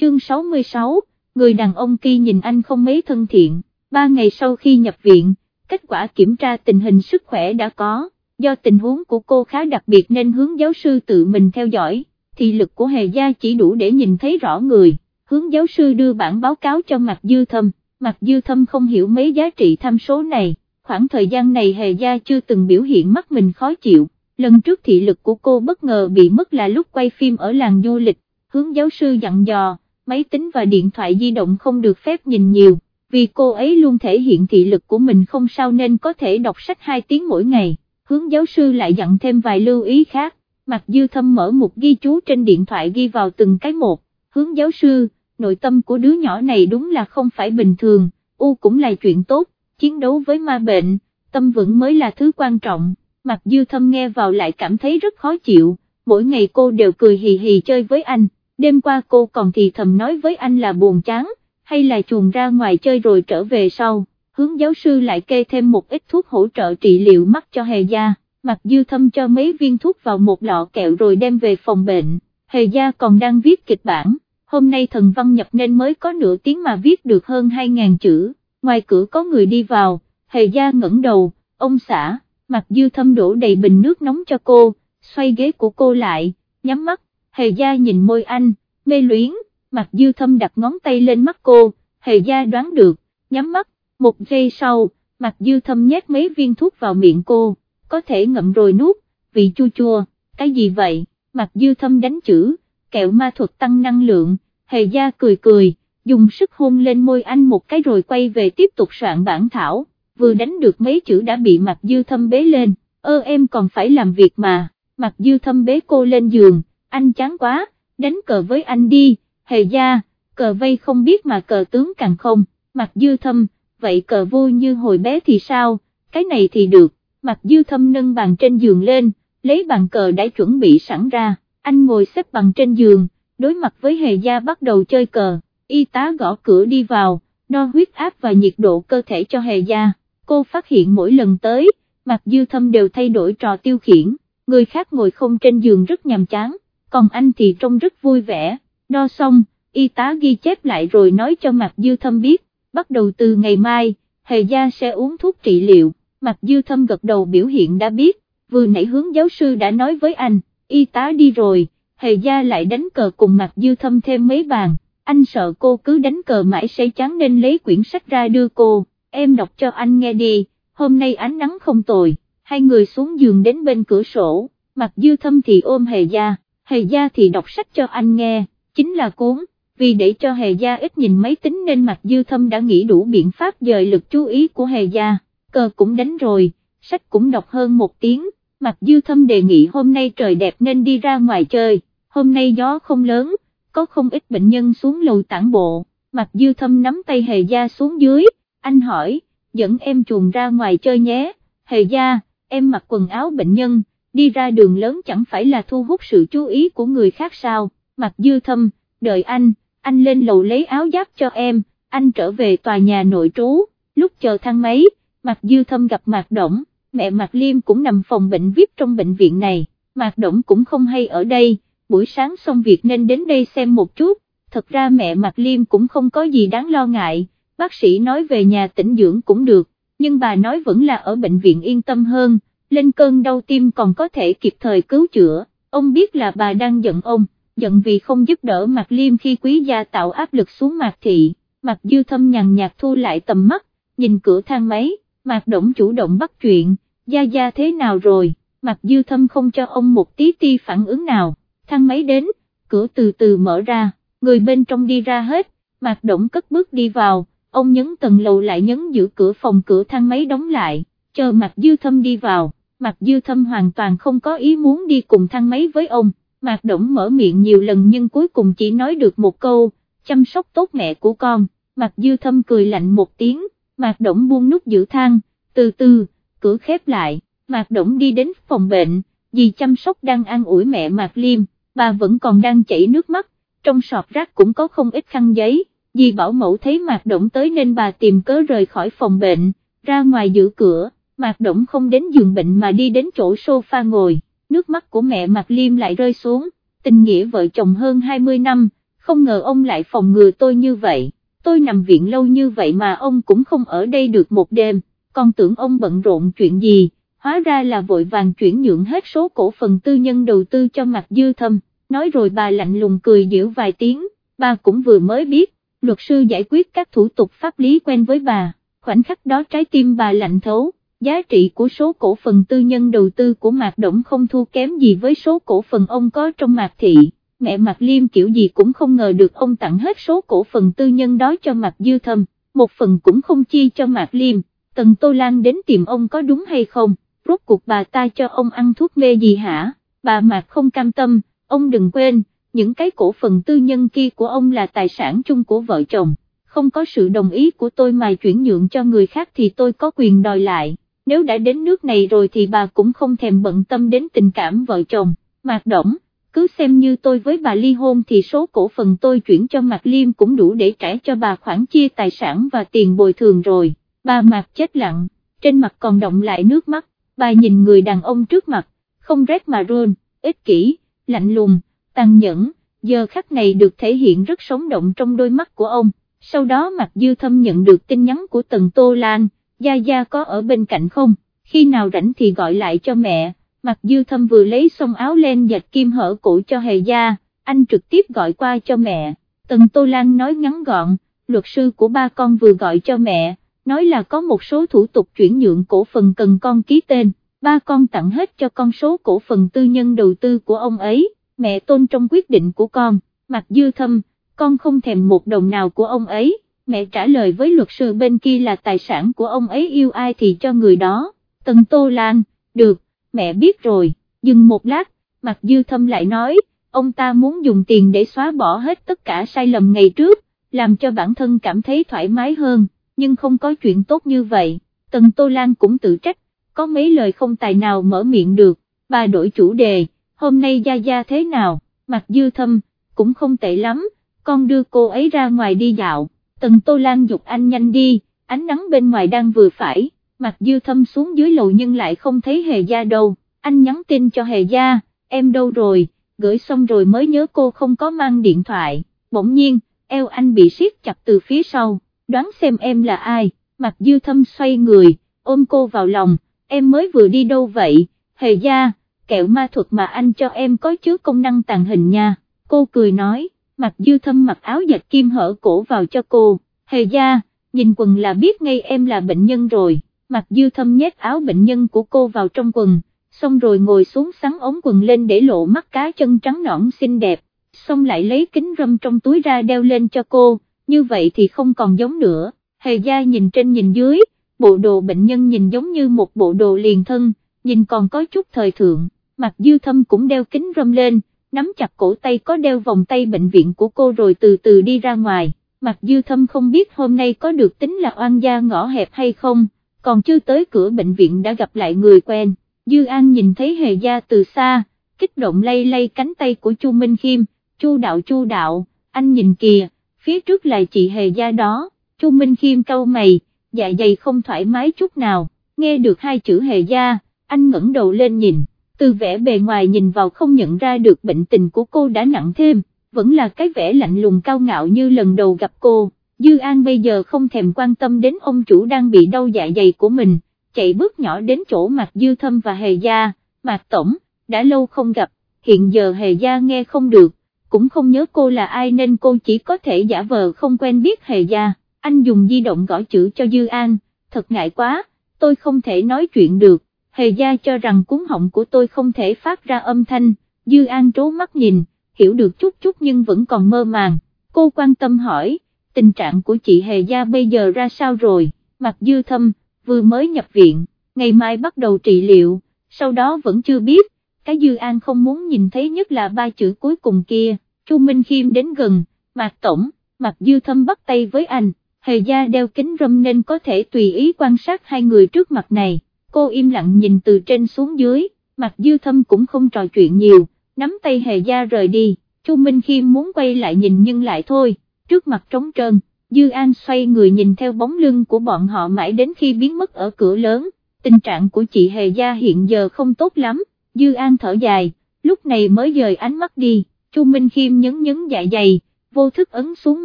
chương 66, người đàn ông kia nhìn anh không mấy thân thiện, ba ngày sau khi nhập viện, kết quả kiểm tra tình hình sức khỏe đã có, do tình huống của cô khá đặc biệt nên hướng giáo sư tự mình theo dõi, thì lực của hề gia chỉ đủ để nhìn thấy rõ người, hướng giáo sư đưa bản báo cáo cho Mạc Dư Thâm, Mạc Dư Thâm không hiểu mấy giá trị tham số này, khoảng thời gian này hề gia chưa từng biểu hiện mắt mình khó chịu, lần trước thị lực của cô bất ngờ bị mất là lúc quay phim ở làng du lịch, hướng giáo sư dặn dò, máy tính và điện thoại di động không được phép nhìn nhiều, vì cô ấy luôn thể hiện thị lực của mình không sao nên có thể đọc sách 2 tiếng mỗi ngày, hướng giáo sư lại dặn thêm vài lưu ý khác, Mạc Dư Thâm mở một ghi chú trên điện thoại ghi vào từng cái một, hướng giáo sư, nội tâm của đứa nhỏ này đúng là không phải bình thường, u cũng là chuyện tốt, chiến đấu với ma bệnh, tâm vững mới là thứ quan trọng, Mạc Dư Thâm nghe vào lại cảm thấy rất khó chịu, mỗi ngày cô đều cười hì hì chơi với anh, đêm qua cô còn thì thầm nói với anh là buồn chán, hay là chuồn ra ngoài chơi rồi trở về sau, hướng giáo sư lại kê thêm một ít thuốc hỗ trợ trị liệu mắt cho hề gia, Mặc Dư Thâm cho mấy viên thuốc vào một lọ kẹo rồi đem về phòng bệnh, hề gia còn đang viết kịch bản hôm nay thần văn nhập nên mới có nửa tiếng mà viết được hơn 2.000 chữ, ngoài cửa có người đi vào, hề gia ngẩng đầu, ông xã, Mặc dư thâm đổ đầy bình nước nóng cho cô, xoay ghế của cô lại, nhắm mắt, hề gia nhìn môi anh, mê luyến, mặt dư thâm đặt ngón tay lên mắt cô, hề gia đoán được, nhắm mắt, một giây sau, mặt dư thâm nhét mấy viên thuốc vào miệng cô, có thể ngậm rồi nuốt, vị chua chua, cái gì vậy, mặt dư thâm đánh chữ, kẹo ma thuật tăng năng lượng, hề gia cười cười, dùng sức hôn lên môi anh một cái rồi quay về tiếp tục soạn bản thảo, vừa đánh được mấy chữ đã bị mặt dư thâm bế lên, ơ em còn phải làm việc mà, mặt dư thâm bế cô lên giường, anh chán quá, đánh cờ với anh đi, hề gia, cờ vây không biết mà cờ tướng càng không, mặt dư thâm, vậy cờ vui như hồi bé thì sao, cái này thì được, mặt dư thâm nâng bàn trên giường lên, lấy bàn cờ đã chuẩn bị sẵn ra anh ngồi xếp bằng trên giường, đối mặt với hề gia bắt đầu chơi cờ, y tá gõ cửa đi vào, đo huyết áp và nhiệt độ cơ thể cho hề gia, cô phát hiện mỗi lần tới, mặt dư thâm đều thay đổi trò tiêu khiển, người khác ngồi không trên giường rất nhàm chán, còn anh thì trông rất vui vẻ, đo xong, y tá ghi chép lại rồi nói cho Mạc dư thâm biết, bắt đầu từ ngày mai, hề gia sẽ uống thuốc trị liệu, Mạc dư thâm gật đầu biểu hiện đã biết, vừa nãy hướng giáo sư đã nói với anh y tá đi rồi, hề gia lại đánh cờ cùng Mạc dư thâm thêm mấy bàn, anh sợ cô cứ đánh cờ mãi sẽ chán nên lấy quyển sách ra đưa cô, em đọc cho anh nghe đi, hôm nay ánh nắng không tồi, hai người xuống giường đến bên cửa sổ, Mạc dư thâm thì ôm hề gia, hề gia thì đọc sách cho anh nghe, chính là cuốn, vì để cho hề gia ít nhìn máy tính nên mặt dư thâm đã nghĩ đủ biện pháp dời lực chú ý của hề gia, cờ cũng đánh rồi, sách cũng đọc hơn một tiếng mặt Dư Thâm đề nghị hôm nay trời đẹp nên đi ra ngoài chơi, hôm nay gió không lớn, có không ít bệnh nhân xuống lầu tản bộ, mặt Dư Thâm nắm tay Hề Gia xuống dưới, anh hỏi, dẫn em chuồng ra ngoài chơi nhé, Hề Gia, em mặc quần áo bệnh nhân, đi ra đường lớn chẳng phải là thu hút sự chú ý của người khác sao, Mặc Dư Thâm, đợi anh, anh lên lầu lấy áo giáp cho em, anh trở về tòa nhà nội trú, lúc chờ thang máy, Mặc Dư Thâm gặp Mạc Động mẹ Mạc Liêm cũng nằm phòng bệnh VIP trong bệnh viện này, Mạc Động cũng không hay ở đây, buổi sáng xong việc nên đến đây xem một chút, thật ra mẹ Mạc Liêm cũng không có gì đáng lo ngại, bác sĩ nói về nhà tĩnh dưỡng cũng được, nhưng bà nói vẫn là ở bệnh viện yên tâm hơn, lên cơn đau tim còn có thể kịp thời cứu chữa, ông biết là bà đang giận ông, giận vì không giúp đỡ Mạc Liêm khi quý gia tạo áp lực xuống Mạc Thị, Mạc Dư Thâm nhằn nhạt thu lại tầm mắt, nhìn cửa thang máy. Mạc Động chủ động bắt chuyện, Gia Gia thế nào rồi, Mạc Dư Thâm không cho ông một tí ti phản ứng nào, thang máy đến, cửa từ từ mở ra, người bên trong đi ra hết, Mạc Động cất bước đi vào, ông nhấn tầng lầu lại nhấn giữ cửa phòng cửa thang máy đóng lại, chờ Mạc Dư Thâm đi vào, Mạc Dư Thâm hoàn toàn không có ý muốn đi cùng thang máy với ông, Mạc Động mở miệng nhiều lần nhưng cuối cùng chỉ nói được một câu, chăm sóc tốt mẹ của con, Mạc Dư Thâm cười lạnh một tiếng, Mạc Động buông nút giữ thang, từ từ, cửa khép lại, Mạc Động đi đến phòng bệnh, dì chăm sóc đang an ủi mẹ Mạc Liêm, bà vẫn còn đang chảy nước mắt, trong sọt rác cũng có không ít khăn giấy, dì bảo mẫu thấy Mạc Động tới nên bà tìm cớ rời khỏi phòng bệnh, ra ngoài giữ cửa, Mạc Động không đến giường bệnh mà đi đến chỗ sofa ngồi, nước mắt của mẹ Mạc Liêm lại rơi xuống, tình nghĩa vợ chồng hơn 20 năm, không ngờ ông lại phòng ngừa tôi như vậy, tôi nằm viện lâu như vậy mà ông cũng không ở đây được một đêm, còn tưởng ông bận rộn chuyện gì, hóa ra là vội vàng chuyển nhượng hết số cổ phần tư nhân đầu tư cho Mạc dư thâm, nói rồi bà lạnh lùng cười giễu vài tiếng, bà cũng vừa mới biết, luật sư giải quyết các thủ tục pháp lý quen với bà, khoảnh khắc đó trái tim bà lạnh thấu, giá trị của số cổ phần tư nhân đầu tư của Mạc Động không thua kém gì với số cổ phần ông có trong Mạc Thị, mẹ Mạc Liêm kiểu gì cũng không ngờ được ông tặng hết số cổ phần tư nhân đó cho Mạc Dư Thâm, một phần cũng không chi cho Mạc Liêm, Tần Tô Lan đến tìm ông có đúng hay không, rốt cuộc bà ta cho ông ăn thuốc mê gì hả, bà Mạc không cam tâm, ông đừng quên, những cái cổ phần tư nhân kia của ông là tài sản chung của vợ chồng, không có sự đồng ý của tôi mà chuyển nhượng cho người khác thì tôi có quyền đòi lại, nếu đã đến nước này rồi thì bà cũng không thèm bận tâm đến tình cảm vợ chồng, Mạc Động, cứ xem như tôi với bà ly hôn thì số cổ phần tôi chuyển cho Mạc Liêm cũng đủ để trả cho bà khoản chia tài sản và tiền bồi thường rồi, bà Mạc chết lặng, trên mặt còn động lại nước mắt, bà nhìn người đàn ông trước mặt, không rét mà run, ích kỷ, lạnh lùng, tàn nhẫn, giờ khắc này được thể hiện rất sống động trong đôi mắt của ông, sau đó Mạc Dư Thâm nhận được tin nhắn của Tần Tô Lan, Gia Gia có ở bên cạnh không, khi nào rảnh thì gọi lại cho mẹ, Mặc Dư Thâm vừa lấy xong áo len dạch kim hở cổ cho Hề Gia, anh trực tiếp gọi qua cho mẹ, Tần Tô Lan nói ngắn gọn, luật sư của ba con vừa gọi cho mẹ, nói là có một số thủ tục chuyển nhượng cổ phần cần con ký tên, ba con tặng hết cho con số cổ phần tư nhân đầu tư của ông ấy. Mẹ tôn trong quyết định của con, Mặc dư thâm, con không thèm một đồng nào của ông ấy, mẹ trả lời với luật sư bên kia là tài sản của ông ấy yêu ai thì cho người đó, Tần Tô Lan, được, mẹ biết rồi, dừng một lát, Mạc dư thâm lại nói, ông ta muốn dùng tiền để xóa bỏ hết tất cả sai lầm ngày trước, làm cho bản thân cảm thấy thoải mái hơn, nhưng không có chuyện tốt như vậy, Tần Tô Lan cũng tự trách, có mấy lời không tài nào mở miệng được, bà đổi chủ đề hôm nay Gia Gia thế nào, Mạc dư thâm, cũng không tệ lắm, con đưa cô ấy ra ngoài đi dạo, tần Tô Lan dục anh nhanh đi, ánh nắng bên ngoài đang vừa phải, mặt dư thâm xuống dưới lầu nhưng lại không thấy hề gia đâu, anh nhắn tin cho hề gia, em đâu rồi, gửi xong rồi mới nhớ cô không có mang điện thoại, bỗng nhiên, eo anh bị siết chặt từ phía sau, đoán xem em là ai, mặt dư thâm xoay người, ôm cô vào lòng, em mới vừa đi đâu vậy, hề gia, kẹo ma thuật mà anh cho em có chứa công năng tàng hình nha, cô cười nói, mặc dư thâm mặc áo dạch kim hở cổ vào cho cô, hề gia, nhìn quần là biết ngay em là bệnh nhân rồi, mặc dư thâm nhét áo bệnh nhân của cô vào trong quần, xong rồi ngồi xuống sắn ống quần lên để lộ mắt cá chân trắng nõn xinh đẹp, xong lại lấy kính râm trong túi ra đeo lên cho cô, như vậy thì không còn giống nữa, hề gia nhìn trên nhìn dưới, bộ đồ bệnh nhân nhìn giống như một bộ đồ liền thân, nhìn còn có chút thời thượng. Mặt dư thâm cũng đeo kính râm lên, nắm chặt cổ tay có đeo vòng tay bệnh viện của cô rồi từ từ đi ra ngoài, Mặc dư thâm không biết hôm nay có được tính là oan gia ngõ hẹp hay không, còn chưa tới cửa bệnh viện đã gặp lại người quen, dư an nhìn thấy hề gia từ xa, kích động lay lay cánh tay của chu Minh Khiêm, chu đạo chu đạo, anh nhìn kìa, phía trước là chị hề gia đó, chu Minh Khiêm cau mày, dạ dày không thoải mái chút nào, nghe được hai chữ hề gia, anh ngẩng đầu lên nhìn từ vẻ bề ngoài nhìn vào không nhận ra được bệnh tình của cô đã nặng thêm, vẫn là cái vẻ lạnh lùng cao ngạo như lần đầu gặp cô, Dư An bây giờ không thèm quan tâm đến ông chủ đang bị đau dạ dày của mình, chạy bước nhỏ đến chỗ mặt Dư Thâm và Hề Gia, Mạc Tổng, đã lâu không gặp, hiện giờ Hề Gia nghe không được, cũng không nhớ cô là ai nên cô chỉ có thể giả vờ không quen biết Hề Gia, anh dùng di động gõ chữ cho Dư An, thật ngại quá, tôi không thể nói chuyện được hề gia cho rằng cuốn họng của tôi không thể phát ra âm thanh, Dư An trố mắt nhìn, hiểu được chút chút nhưng vẫn còn mơ màng, cô quan tâm hỏi, tình trạng của chị hề gia bây giờ ra sao rồi, mặt dư thâm, vừa mới nhập viện, ngày mai bắt đầu trị liệu, sau đó vẫn chưa biết, cái Dư An không muốn nhìn thấy nhất là ba chữ cuối cùng kia, Chu Minh Khiêm đến gần, Mạc Tổng, Mạc Dư Thâm bắt tay với anh, hề gia đeo kính râm nên có thể tùy ý quan sát hai người trước mặt này cô im lặng nhìn từ trên xuống dưới, mặt dư thâm cũng không trò chuyện nhiều, nắm tay hề gia rời đi, Chu Minh Khiêm muốn quay lại nhìn nhưng lại thôi, trước mặt trống trơn, Dư An xoay người nhìn theo bóng lưng của bọn họ mãi đến khi biến mất ở cửa lớn, tình trạng của chị hề gia hiện giờ không tốt lắm, Dư An thở dài, lúc này mới dời ánh mắt đi, Chu Minh Khiêm nhấn nhấn dạ dày, vô thức ấn xuống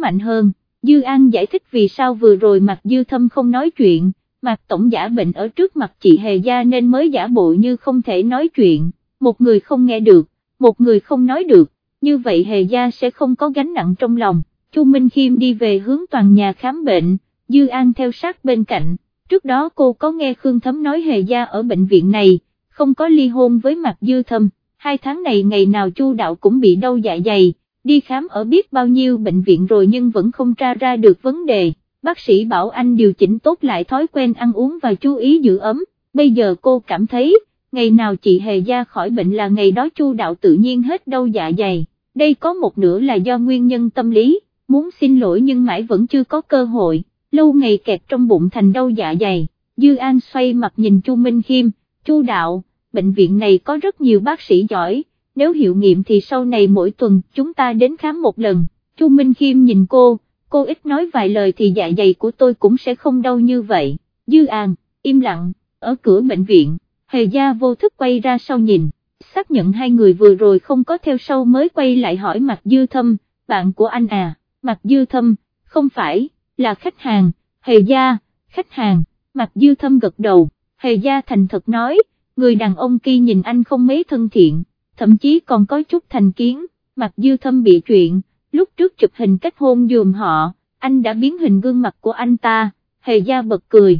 mạnh hơn, Dư An giải thích vì sao vừa rồi mặt Dư Thâm không nói chuyện, mặt tổng giả bệnh ở trước mặt chị Hề Gia nên mới giả bộ như không thể nói chuyện, một người không nghe được, một người không nói được, như vậy Hề Gia sẽ không có gánh nặng trong lòng. Chu Minh Khiêm đi về hướng toàn nhà khám bệnh, Dư An theo sát bên cạnh, trước đó cô có nghe Khương Thấm nói Hề Gia ở bệnh viện này, không có ly hôn với mặt Dư Thâm, hai tháng này ngày nào Chu Đạo cũng bị đau dạ dày, đi khám ở biết bao nhiêu bệnh viện rồi nhưng vẫn không tra ra được vấn đề, bác sĩ bảo anh điều chỉnh tốt lại thói quen ăn uống và chú ý giữ ấm, bây giờ cô cảm thấy, ngày nào chị Hề ra khỏi bệnh là ngày đó Chu Đạo tự nhiên hết đau dạ dày, đây có một nửa là do nguyên nhân tâm lý muốn xin lỗi nhưng mãi vẫn chưa có cơ hội, lâu ngày kẹt trong bụng thành đau dạ dày, Dư An xoay mặt nhìn Chu Minh Khiêm, Chu Đạo, bệnh viện này có rất nhiều bác sĩ giỏi, nếu hiệu nghiệm thì sau này mỗi tuần chúng ta đến khám một lần, Chu Minh Khiêm nhìn cô, cô ít nói vài lời thì dạ dày của tôi cũng sẽ không đau như vậy, Dư An, im lặng, ở cửa bệnh viện, Hề Gia vô thức quay ra sau nhìn, xác nhận hai người vừa rồi không có theo sau mới quay lại hỏi mặt Dư Thâm, bạn của anh à? Mặt dư thâm, không phải, là khách hàng, hề gia, khách hàng, mặt dư thâm gật đầu, hề gia thành thật nói, người đàn ông kia nhìn anh không mấy thân thiện, thậm chí còn có chút thành kiến, mặt dư thâm bị chuyện, lúc trước chụp hình kết hôn dùm họ, anh đã biến hình gương mặt của anh ta, hề gia bật cười,